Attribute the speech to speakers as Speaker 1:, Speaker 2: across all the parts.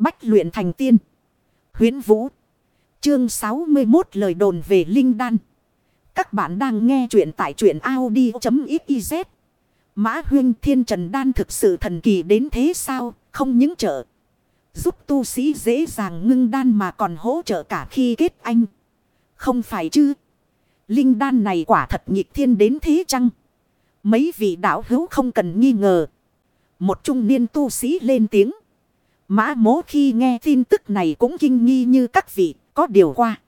Speaker 1: Bách luyện thành tiên. Huyến Vũ. Chương 61 lời đồn về Linh Đan. Các bạn đang nghe truyện tại truyện Audi.xyz. Mã huyên thiên trần đan thực sự thần kỳ đến thế sao? Không những trợ. Giúp tu sĩ dễ dàng ngưng đan mà còn hỗ trợ cả khi kết anh. Không phải chứ? Linh đan này quả thật nhịp thiên đến thế chăng? Mấy vị đạo hữu không cần nghi ngờ. Một trung niên tu sĩ lên tiếng. Mã mố khi nghe tin tức này cũng kinh nghi như các vị, có điều qua.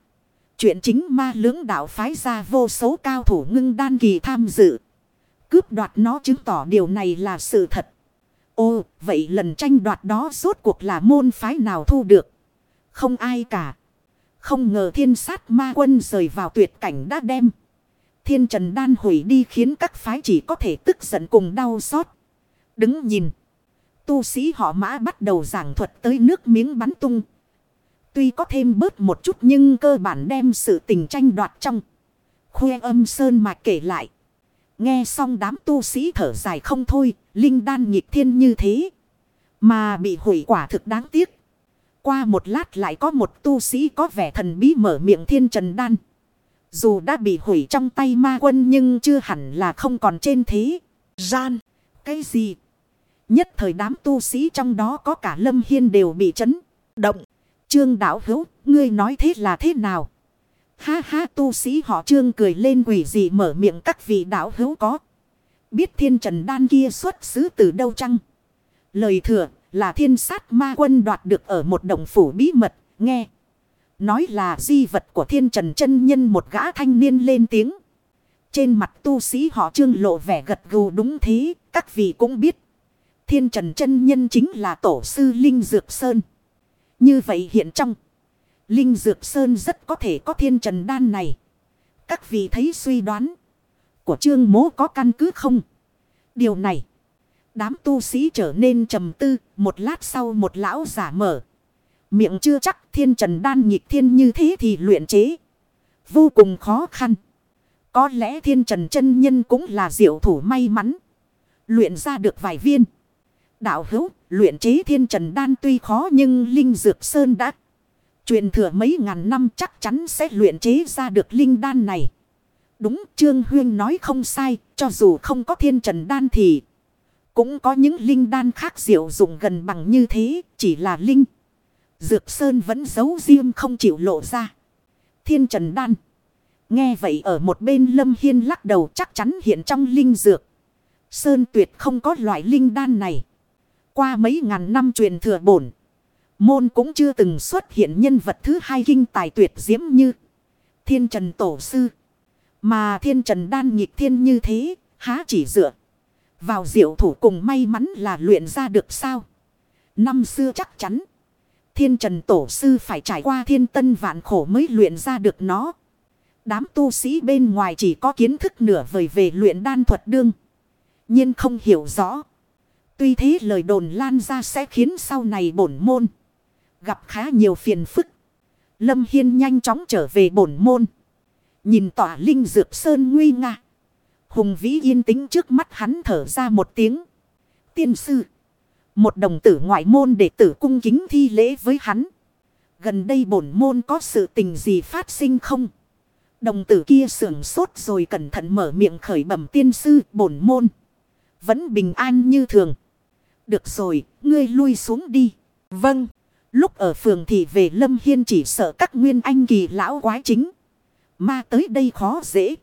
Speaker 1: Chuyện chính ma lưỡng đạo phái ra vô số cao thủ ngưng đan kỳ tham dự. Cướp đoạt nó chứng tỏ điều này là sự thật. Ô, vậy lần tranh đoạt đó suốt cuộc là môn phái nào thu được? Không ai cả. Không ngờ thiên sát ma quân rời vào tuyệt cảnh đã đem. Thiên trần đan hủy đi khiến các phái chỉ có thể tức giận cùng đau xót. Đứng nhìn. Tu sĩ họ mã bắt đầu giảng thuật tới nước miếng bắn tung. Tuy có thêm bớt một chút nhưng cơ bản đem sự tình tranh đoạt trong. Khuê âm sơn mà kể lại. Nghe xong đám tu sĩ thở dài không thôi, linh đan nhịp thiên như thế. Mà bị hủy quả thực đáng tiếc. Qua một lát lại có một tu sĩ có vẻ thần bí mở miệng thiên trần đan. Dù đã bị hủy trong tay ma quân nhưng chưa hẳn là không còn trên thế. Gian. Cái gì? Nhất thời đám tu sĩ trong đó có cả Lâm Hiên đều bị chấn động. Trương Đạo Hữu, ngươi nói thế là thế nào? Ha ha tu sĩ họ trương cười lên quỷ gì mở miệng các vị đạo hữu có. Biết thiên trần đan kia xuất xứ từ đâu chăng? Lời thừa là thiên sát ma quân đoạt được ở một đồng phủ bí mật, nghe. Nói là di vật của thiên trần chân nhân một gã thanh niên lên tiếng. Trên mặt tu sĩ họ trương lộ vẻ gật gù đúng thế, các vị cũng biết. Thiên trần chân nhân chính là tổ sư Linh Dược Sơn. Như vậy hiện trong. Linh Dược Sơn rất có thể có thiên trần đan này. Các vị thấy suy đoán của trương mố có căn cứ không? Điều này. Đám tu sĩ trở nên trầm tư. Một lát sau một lão giả mở. Miệng chưa chắc thiên trần đan nhịp thiên như thế thì luyện chế. Vô cùng khó khăn. Có lẽ thiên trần chân nhân cũng là diệu thủ may mắn. Luyện ra được vài viên. Đạo hữu, luyện chế thiên trần đan tuy khó nhưng Linh Dược Sơn đã truyền thừa mấy ngàn năm chắc chắn sẽ luyện chế ra được linh đan này. Đúng Trương Huyên nói không sai, cho dù không có thiên trần đan thì cũng có những linh đan khác diệu dụng gần bằng như thế, chỉ là linh. Dược Sơn vẫn giấu riêng không chịu lộ ra. Thiên trần đan. Nghe vậy ở một bên Lâm Hiên lắc đầu chắc chắn hiện trong linh dược. Sơn tuyệt không có loại linh đan này. Qua mấy ngàn năm truyền thừa bổn. Môn cũng chưa từng xuất hiện nhân vật thứ hai kinh tài tuyệt diễm như Thiên Trần Tổ Sư. Mà Thiên Trần đan nghịch thiên như thế, há chỉ dựa. Vào diệu thủ cùng may mắn là luyện ra được sao? Năm xưa chắc chắn. Thiên Trần Tổ Sư phải trải qua thiên tân vạn khổ mới luyện ra được nó. Đám tu sĩ bên ngoài chỉ có kiến thức nửa vời về luyện đan thuật đương. nhiên không hiểu rõ. Tuy thế lời đồn lan ra sẽ khiến sau này bổn môn. Gặp khá nhiều phiền phức. Lâm Hiên nhanh chóng trở về bổn môn. Nhìn tỏa linh dược sơn nguy nga. Hùng vĩ yên tĩnh trước mắt hắn thở ra một tiếng. Tiên sư. Một đồng tử ngoại môn đệ tử cung kính thi lễ với hắn. Gần đây bổn môn có sự tình gì phát sinh không? Đồng tử kia sưởng sốt rồi cẩn thận mở miệng khởi bẩm tiên sư, bổn môn. Vẫn bình an như thường. Được rồi, ngươi lui xuống đi. Vâng. Lúc ở phường thì về Lâm Hiên chỉ sợ các nguyên anh kỳ lão quái chính. Mà tới đây khó dễ.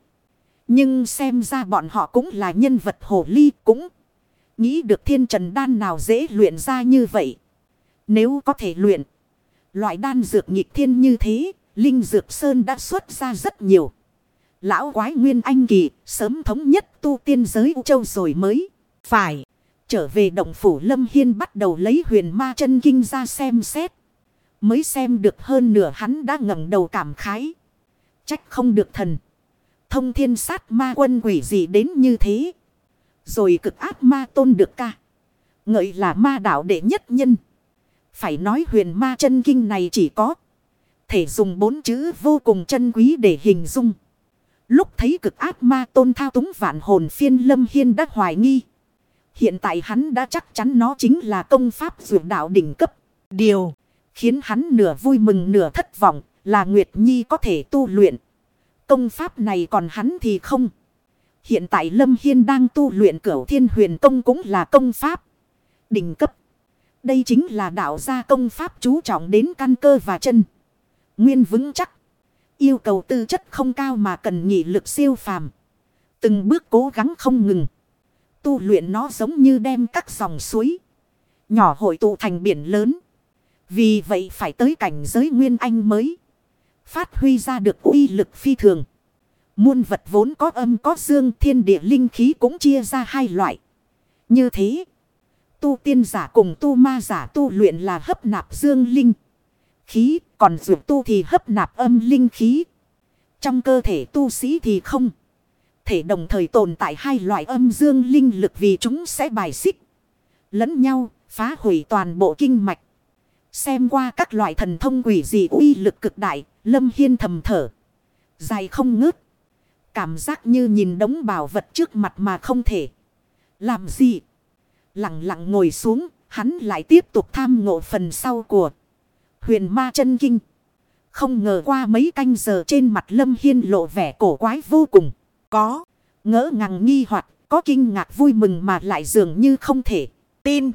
Speaker 1: Nhưng xem ra bọn họ cũng là nhân vật hồ ly cũng. Nghĩ được thiên trần đan nào dễ luyện ra như vậy. Nếu có thể luyện. Loại đan dược nhịp thiên như thế. Linh dược sơn đã xuất ra rất nhiều. Lão quái nguyên anh kỳ sớm thống nhất tu tiên giới U Châu rồi mới. Phải. Trở về động phủ Lâm Hiên bắt đầu lấy huyền ma chân kinh ra xem xét. Mới xem được hơn nửa hắn đã ngẩng đầu cảm khái. Trách không được thần. Thông thiên sát ma quân quỷ gì đến như thế. Rồi cực ác ma tôn được ca. Ngợi là ma đạo đệ nhất nhân. Phải nói huyền ma chân kinh này chỉ có. Thể dùng bốn chữ vô cùng chân quý để hình dung. Lúc thấy cực ác ma tôn thao túng vạn hồn phiên lâm hiên đã hoài nghi. Hiện tại hắn đã chắc chắn nó chính là công pháp dược đạo đỉnh cấp.
Speaker 2: Điều.
Speaker 1: Khiến hắn nửa vui mừng nửa thất vọng là Nguyệt Nhi có thể tu luyện. Công pháp này còn hắn thì không. Hiện tại Lâm Hiên đang tu luyện cửu thiên huyền công cũng là công pháp. Đỉnh cấp. Đây chính là đạo gia công pháp chú trọng đến căn cơ và chân. Nguyên vững chắc. Yêu cầu tư chất không cao mà cần nhị lực siêu phàm. Từng bước cố gắng không ngừng. Tu luyện nó giống như đem các dòng suối. Nhỏ hội tụ thành biển lớn. Vì vậy phải tới cảnh giới nguyên anh mới. Phát huy ra được uy lực phi thường. Muôn vật vốn có âm, có dương, thiên địa linh khí cũng chia ra hai loại. Như thế. Tu tiên giả cùng tu ma giả tu luyện là hấp nạp dương linh. Khí, còn dược tu thì hấp nạp âm linh khí. Trong cơ thể tu sĩ thì không. Thể đồng thời tồn tại hai loại âm dương linh lực vì chúng sẽ bài xích. Lẫn nhau, phá hủy toàn bộ kinh mạch. Xem qua các loại thần thông quỷ dị uy lực cực đại. Lâm Hiên thầm thở. Dài không ngớt. Cảm giác như nhìn đống bảo vật trước mặt mà không thể. Làm gì? Lặng lặng ngồi xuống. Hắn lại tiếp tục tham ngộ phần sau của huyền ma chân kinh. Không ngờ qua mấy canh giờ trên mặt Lâm Hiên lộ vẻ cổ quái vô cùng. Có ngỡ ngàng nghi hoặc, có kinh ngạc vui mừng mà lại dường như không thể tin.